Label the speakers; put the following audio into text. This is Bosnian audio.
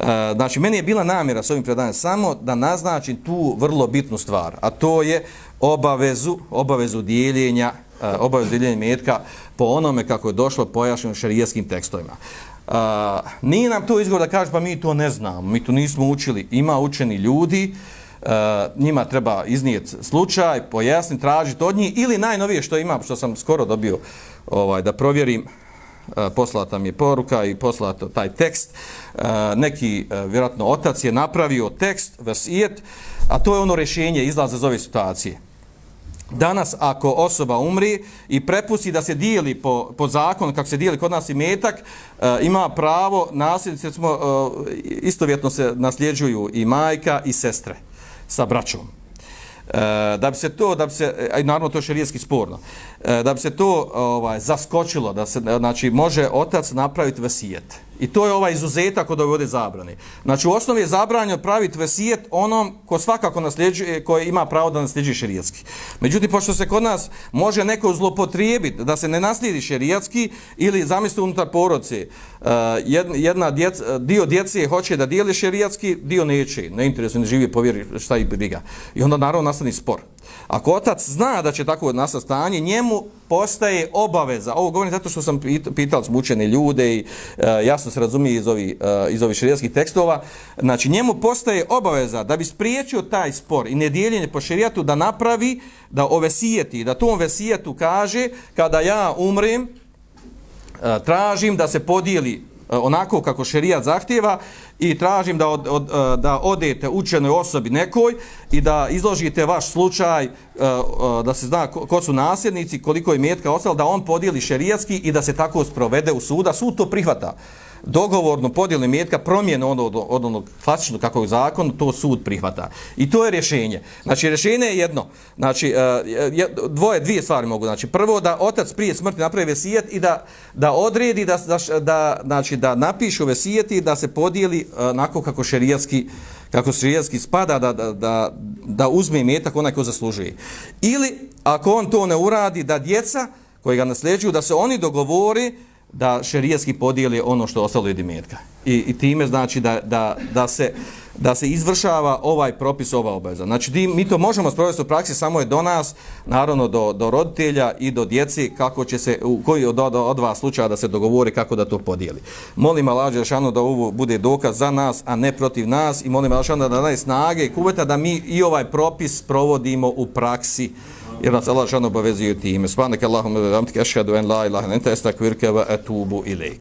Speaker 1: E, znači, meni je bila namjera s ovim predanjem samo da naznačim tu vrlo bitnu stvar, a to je obavezu, obavezu dijeljenja, e, obavezu dijeljenja metka po onome kako je došlo pojašnjeno šarijetskim tekstovima. Uh, nije nam to izgovor da kaže pa mi to ne znamo, mi to nismo učili. Ima učeni ljudi, uh, njima treba iznijeti slučaj, pojasniti, tražiti od njih ili najnovije što imam, što sam skoro dobio ovaj da provjerim, uh, E, poslata mi je poruka i poslato taj tekst. E, neki, e, vjerojatno, otac je napravio tekst, vasijet, a to je ono rješenje izlaza iz ove situacije. Danas, ako osoba umri i prepusti da se dijeli po, po zakonu, kako se dijeli kod nas i metak, e, ima pravo, nasljednici, recimo, e, istovjetno se nasljeđuju i majka i sestre sa braćom. E, da bi se to, da bi se, e, aj naravno to je šerijetski sporno, e, da. Bi se to ovaj, zaskočilo, da se, znači, može otac napraviti vasijet I to je ovaj izuzetak od ove ovdje zabrane. Znači, u osnovi je zabranjeno praviti vesijet onom ko svakako nasljeđuje, ko ima pravo da nasljeđuje šerijatski. Međutim, pošto se kod nas može neko zlopotrijebiti da se ne naslijedi šerijatski ili zamislite unutar porodce, e, jedna djec, dio djece hoće da dijeli šerijatski, dio neće, ne interesuje, ne živi, povjeri šta ih briga. I onda naravno nastani spor. Ako otac zna da će tako nastati stanje, njemu postaje obaveza. Ovo govorim zato što sam pitao smučene ljude i e, jasno se razumije iz ovih e, iz ovih šerijatskih tekstova. Znači njemu postaje obaveza da bi spriječio taj spor i nedijeljenje po šerijatu da napravi da ovesijeti, da tom vesijetu kaže kada ja umrem e, tražim da se podijeli Eh, onako kako šerijat zahtjeva i tražim da, od, od, eh, da odete učenoj osobi nekoj i da izložite vaš slučaj eh, da se zna ko su nasljednici, koliko je metka ostalo, da on podijeli šerijatski i da se tako sprovede u suda. Sud to prihvata dogovorno podijeli metka promjenu od, ono od, od onog klasičnog kako je zakon, to sud prihvata. I to je rješenje. Znači, rješenje je jedno. Znači, e, dvoje, dvije stvari mogu. Znači, prvo da otac prije smrti napravi vesijet i da, da odredi, da, da, da, znači, da napišu vesijet i da se podijeli e, onako kako šerijatski kako šerijatski spada da, da, da, da uzme metak onaj ko zaslužuje. Ili, ako on to ne uradi, da djeca koji ga nasljeđuju, da se oni dogovori da šerijetski podijeli ono što ostalo je dimetka. I, I time znači da, da, da, se, da se izvršava ovaj propis, ova obaveza. Znači di, mi to možemo sprovesti u praksi, samo je do nas, naravno do, do roditelja i do djeci, kako će se, u koji od, od, od dva slučaja da se dogovori kako da to podijeli. Molim Allah Žešanu da ovo bude dokaz za nas, a ne protiv nas i molim Allah Žešanu da daje snage i kuveta da mi i ovaj propis provodimo u praksi jer nas Allah žan obavezuje time. Svanak Allahum, vam ti kašhadu en la ilaha, ente estakvirke va etubu ilaj.